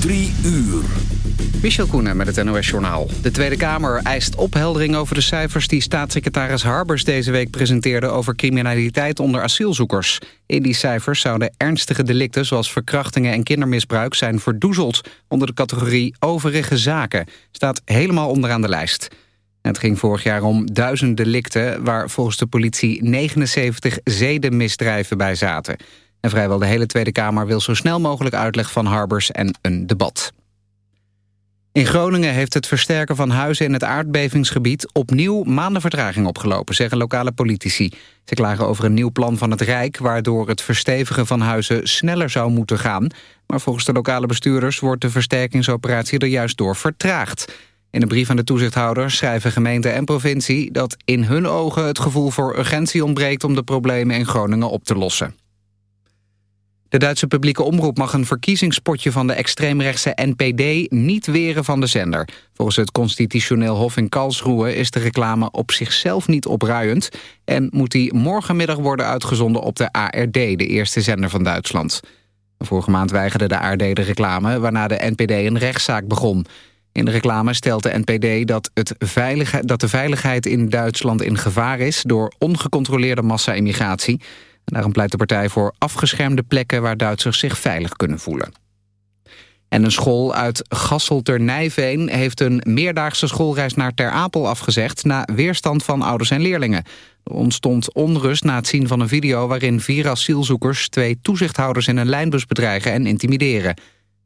Drie uur. Michel Koenen met het NOS-journaal. De Tweede Kamer eist opheldering over de cijfers die staatssecretaris Harbers deze week presenteerde over criminaliteit onder asielzoekers. In die cijfers zouden ernstige delicten zoals verkrachtingen en kindermisbruik zijn verdoezeld onder de categorie overige zaken. Staat helemaal onderaan de lijst. Het ging vorig jaar om duizend delicten waar volgens de politie 79 zedenmisdrijven bij zaten. En vrijwel de hele Tweede Kamer wil zo snel mogelijk uitleg van Harbers en een debat. In Groningen heeft het versterken van huizen in het aardbevingsgebied... opnieuw maanden vertraging opgelopen, zeggen lokale politici. Ze klagen over een nieuw plan van het Rijk... waardoor het verstevigen van huizen sneller zou moeten gaan. Maar volgens de lokale bestuurders wordt de versterkingsoperatie er juist door vertraagd. In een brief aan de toezichthouder schrijven gemeente en provincie... dat in hun ogen het gevoel voor urgentie ontbreekt... om de problemen in Groningen op te lossen. De Duitse publieke omroep mag een verkiezingspotje van de extreemrechtse NPD niet weren van de zender. Volgens het constitutioneel hof in Karlsruhe is de reclame op zichzelf niet opruiend en moet die morgenmiddag worden uitgezonden op de ARD, de eerste zender van Duitsland. Vorige maand weigerde de ARD de reclame, waarna de NPD een rechtszaak begon. In de reclame stelt de NPD dat, het veiligheid, dat de veiligheid in Duitsland in gevaar is... door ongecontroleerde massa-immigratie. Daarom pleit de partij voor afgeschermde plekken... waar Duitsers zich veilig kunnen voelen. En een school uit Gasselter-Nijveen heeft een meerdaagse schoolreis naar Ter Apel afgezegd... na weerstand van ouders en leerlingen. Er ontstond onrust na het zien van een video... waarin vier asielzoekers twee toezichthouders in een lijnbus bedreigen en intimideren.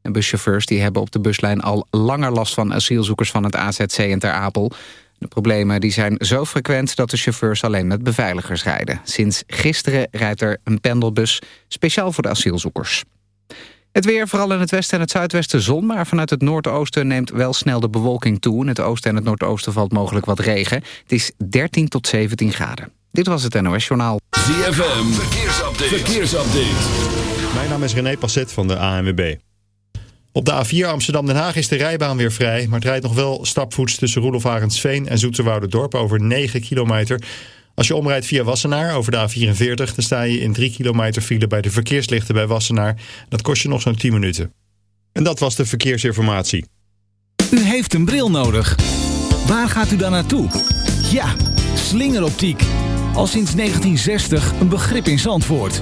En buschauffeurs die hebben op de buslijn al langer last van asielzoekers van het AZC in Ter Apel. De problemen die zijn zo frequent dat de chauffeurs alleen met beveiligers rijden. Sinds gisteren rijdt er een pendelbus speciaal voor de asielzoekers. Het weer, vooral in het westen en het zuidwesten zon... maar vanuit het noordoosten neemt wel snel de bewolking toe. In het oosten en het noordoosten valt mogelijk wat regen. Het is 13 tot 17 graden. Dit was het NOS Journaal. ZFM, verkeersupdate. verkeersupdate. Mijn naam is René Passet van de ANWB. Op de A4 Amsterdam-Den Haag is de rijbaan weer vrij... maar het rijdt nog wel stapvoets tussen Roelof Arendsveen en Dorp over 9 kilometer. Als je omrijdt via Wassenaar over de A44... dan sta je in 3 kilometer file bij de verkeerslichten bij Wassenaar. Dat kost je nog zo'n 10 minuten. En dat was de verkeersinformatie. U heeft een bril nodig. Waar gaat u dan naartoe? Ja, slingeroptiek. Al sinds 1960 een begrip in Zandvoort.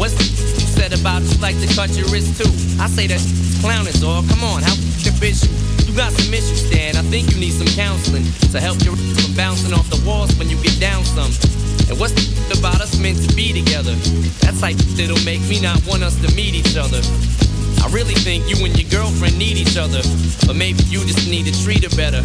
What's said about you like to cut your wrist too? I say that clown is all. Come on, how can bitch you? You got some issues, Stan. I think you need some counseling to help you from bouncing off the walls when you get down some. And what's the about us meant to be together? That's like that'll make me not want us to meet each other. I really think you and your girlfriend need each other, but maybe you just need to treat her better.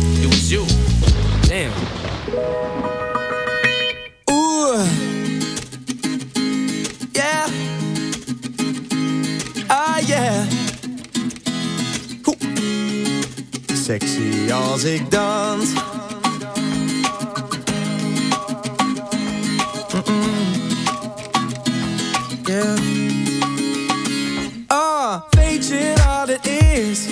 was you. Damn. Ooh. Yeah. Ah, yeah. Oeh. Sexy als ik dans. Yeah. Ah, weet je wat het is?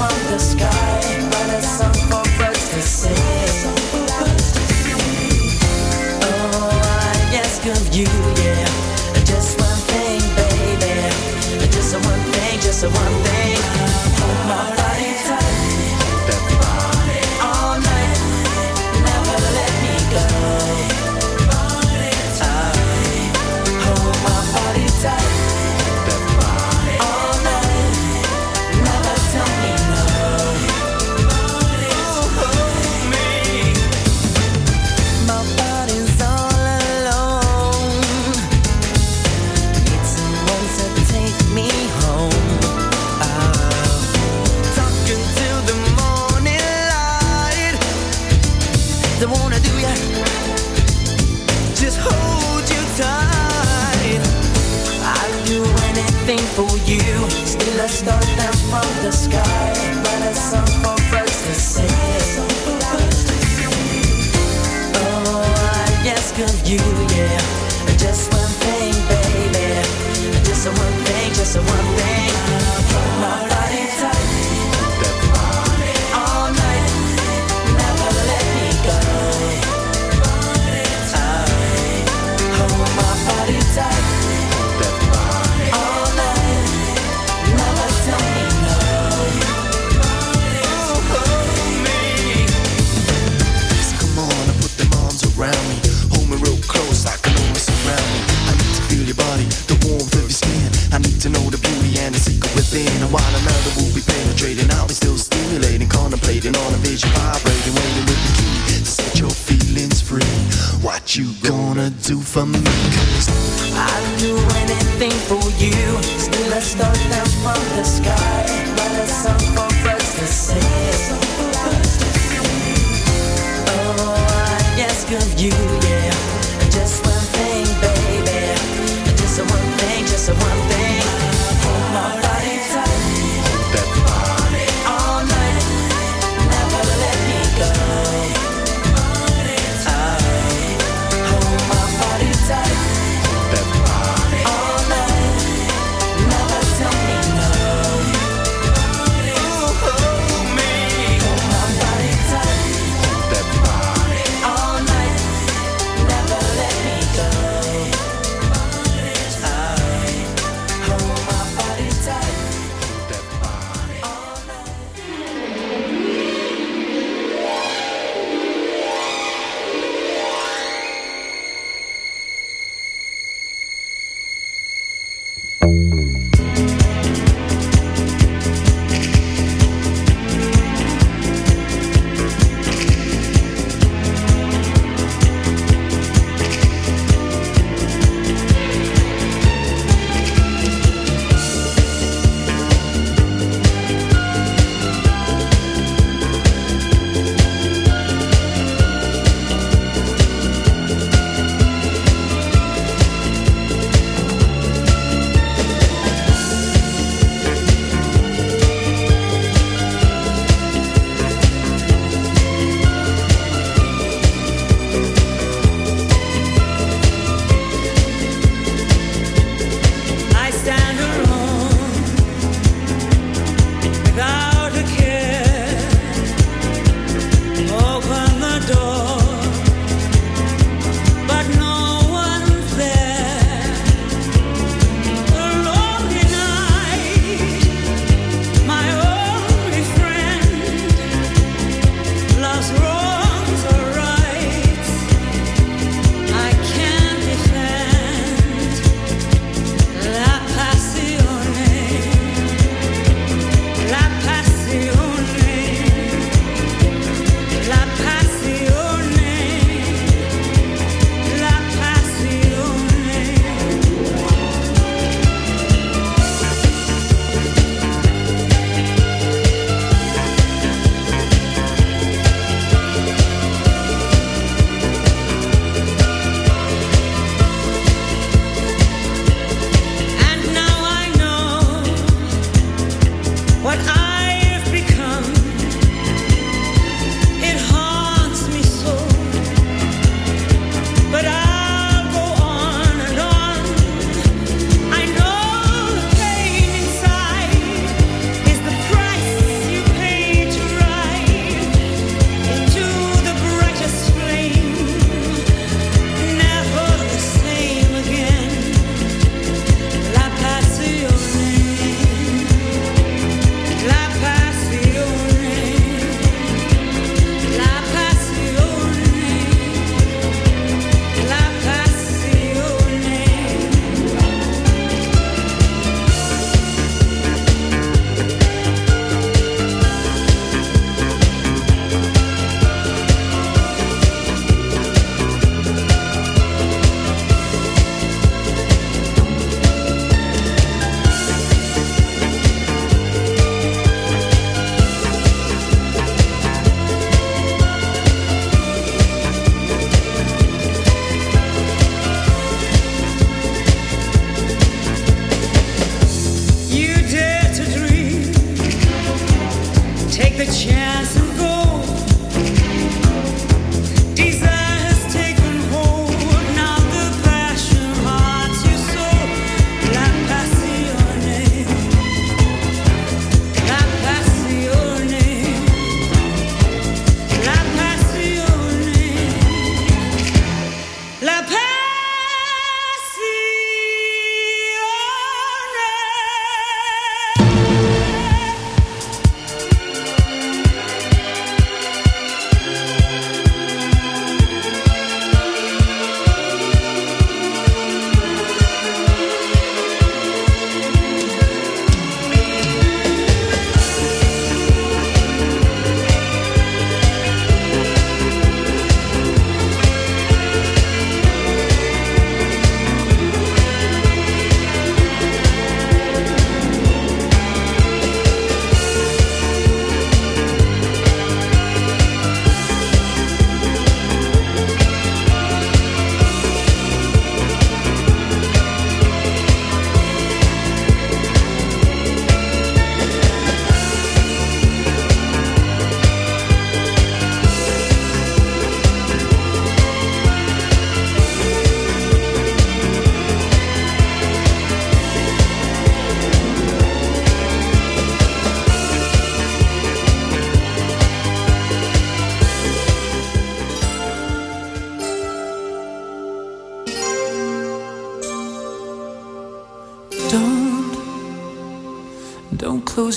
from the do for me. I'd do anything for you. Still a star down from the sky. But a song for us to sing. Oh, I ask of you.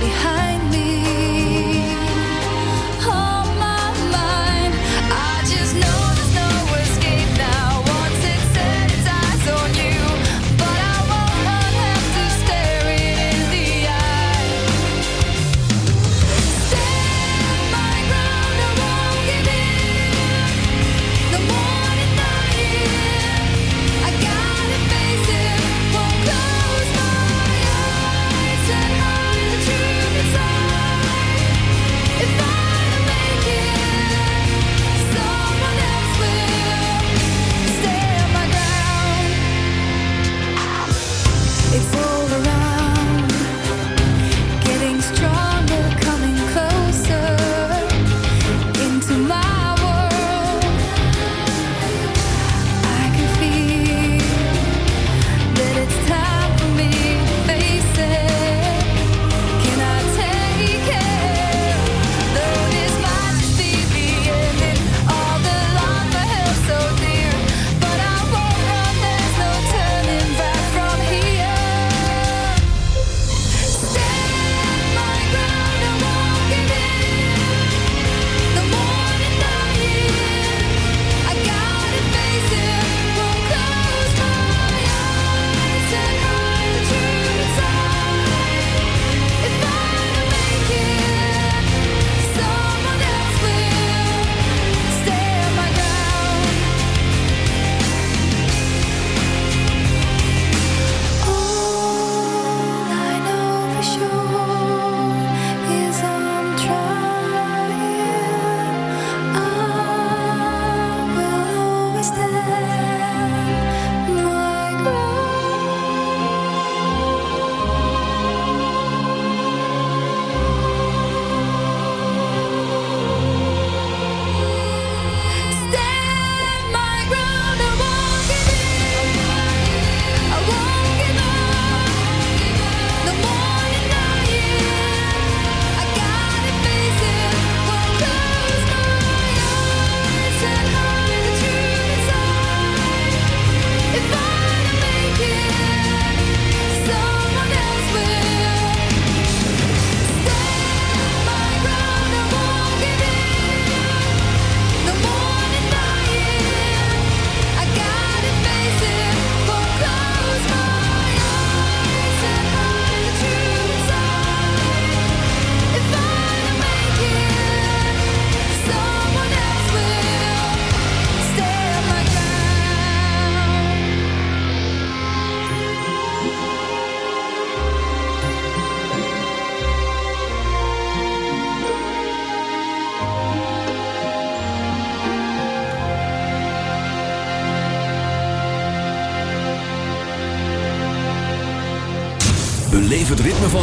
你还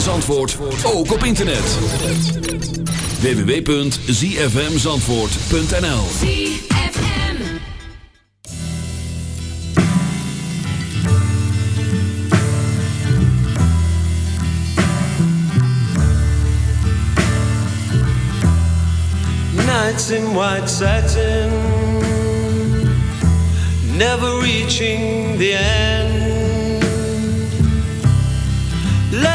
van Zandvoort ook op internet. www.zfmzandvoort.nl Nights in white satin Never reaching the end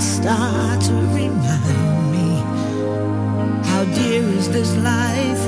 start to remind me how dear is this life?